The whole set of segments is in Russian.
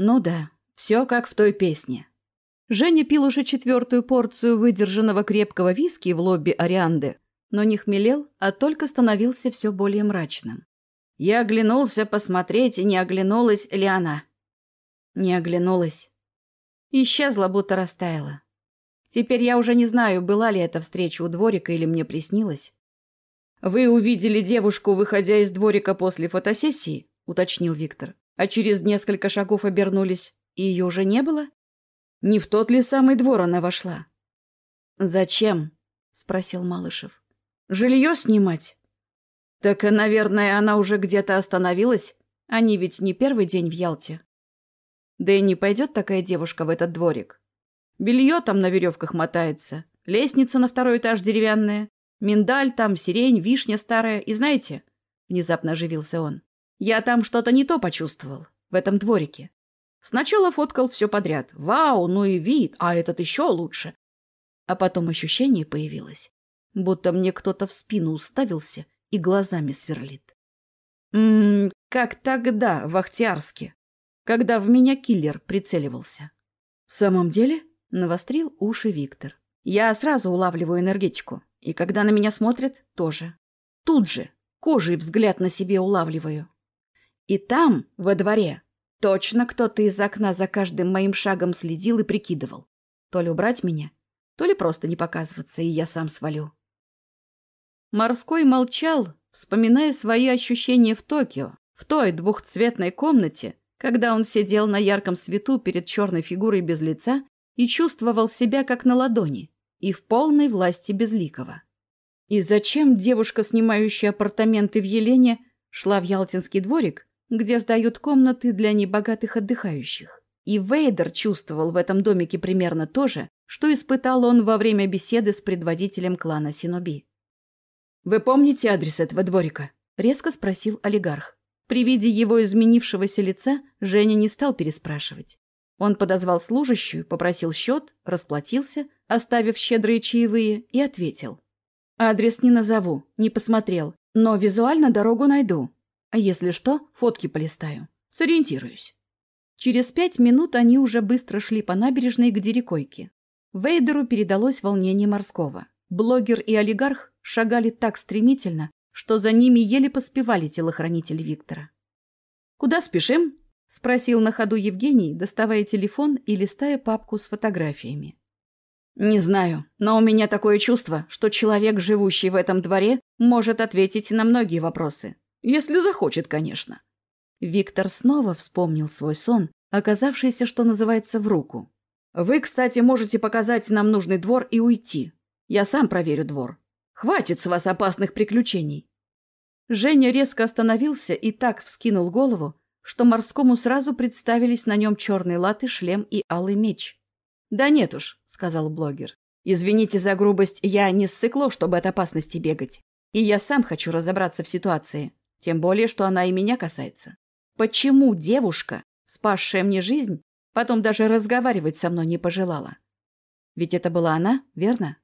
Ну да, все как в той песне. Женя пил уже четвертую порцию выдержанного крепкого виски в лобби Арианды, но не хмелел, а только становился все более мрачным. Я оглянулся посмотреть, не оглянулась ли она. Не оглянулась. Исчезла, будто растаяла. Теперь я уже не знаю, была ли эта встреча у дворика или мне приснилось. «Вы увидели девушку, выходя из дворика после фотосессии?» — уточнил Виктор. «А через несколько шагов обернулись, и ее уже не было? Не в тот ли самый двор она вошла?» «Зачем?» — спросил Малышев. «Жилье снимать?» «Так, наверное, она уже где-то остановилась. Они ведь не первый день в Ялте». «Да и не пойдет такая девушка в этот дворик. Белье там на веревках мотается, лестница на второй этаж деревянная, Миндаль там, сирень, вишня старая. И знаете, внезапно оживился он, я там что-то не то почувствовал, в этом дворике. Сначала фоткал все подряд. Вау, ну и вид, а этот еще лучше. А потом ощущение появилось, будто мне кто-то в спину уставился и глазами сверлит. Ммм, как тогда, в Ахтиарске, когда в меня киллер прицеливался. В самом деле, навострил уши Виктор. Я сразу улавливаю энергетику. И когда на меня смотрят, тоже. Тут же, кожей взгляд на себе улавливаю. И там, во дворе, точно кто-то из окна за каждым моим шагом следил и прикидывал. То ли убрать меня, то ли просто не показываться, и я сам свалю. Морской молчал, вспоминая свои ощущения в Токио, в той двухцветной комнате, когда он сидел на ярком свету перед черной фигурой без лица и чувствовал себя как на ладони и в полной власти Безликого. И зачем девушка, снимающая апартаменты в Елене, шла в Ялтинский дворик, где сдают комнаты для небогатых отдыхающих? И Вейдер чувствовал в этом домике примерно то же, что испытал он во время беседы с предводителем клана Синоби. «Вы помните адрес этого дворика?» — резко спросил олигарх. При виде его изменившегося лица Женя не стал переспрашивать. Он подозвал служащую, попросил счет, расплатился, оставив щедрые чаевые, и ответил. «Адрес не назову, не посмотрел, но визуально дорогу найду. А если что, фотки полистаю. Сориентируюсь». Через пять минут они уже быстро шли по набережной к Дерекойке. Вейдеру передалось волнение морского. Блогер и олигарх шагали так стремительно, что за ними еле поспевали телохранители Виктора. «Куда спешим?» — спросил на ходу Евгений, доставая телефон и листая папку с фотографиями. «Не знаю, но у меня такое чувство, что человек, живущий в этом дворе, может ответить на многие вопросы. Если захочет, конечно». Виктор снова вспомнил свой сон, оказавшийся, что называется, в руку. «Вы, кстати, можете показать нам нужный двор и уйти. Я сам проверю двор. Хватит с вас опасных приключений». Женя резко остановился и так вскинул голову, что морскому сразу представились на нем черный латы, шлем и алый меч. «Да нет уж», — сказал блогер. «Извините за грубость, я не ссыкло, чтобы от опасности бегать. И я сам хочу разобраться в ситуации, тем более, что она и меня касается. Почему девушка, спасшая мне жизнь, потом даже разговаривать со мной не пожелала? Ведь это была она, верно?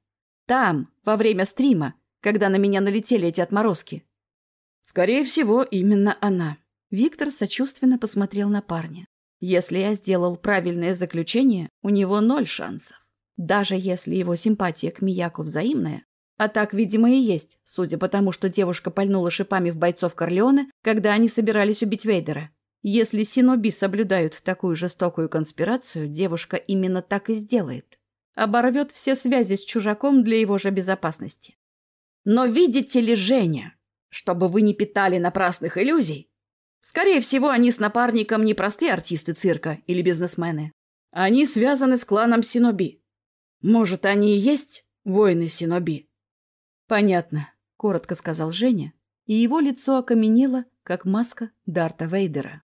Там, во время стрима, когда на меня налетели эти отморозки. Скорее всего, именно она». Виктор сочувственно посмотрел на парня. Если я сделал правильное заключение, у него ноль шансов. Даже если его симпатия к Мияку взаимная, а так, видимо, и есть, судя по тому, что девушка пальнула шипами в бойцов Корлеоне, когда они собирались убить Вейдера. Если Синоби соблюдают такую жестокую конспирацию, девушка именно так и сделает. Оборвет все связи с чужаком для его же безопасности. Но видите ли, Женя, чтобы вы не питали напрасных иллюзий, Скорее всего, они с напарником не простые артисты цирка или бизнесмены. Они связаны с кланом Синоби. Может, они и есть воины Синоби? Понятно, коротко сказал Женя, и его лицо окаменело, как маска Дарта Вейдера.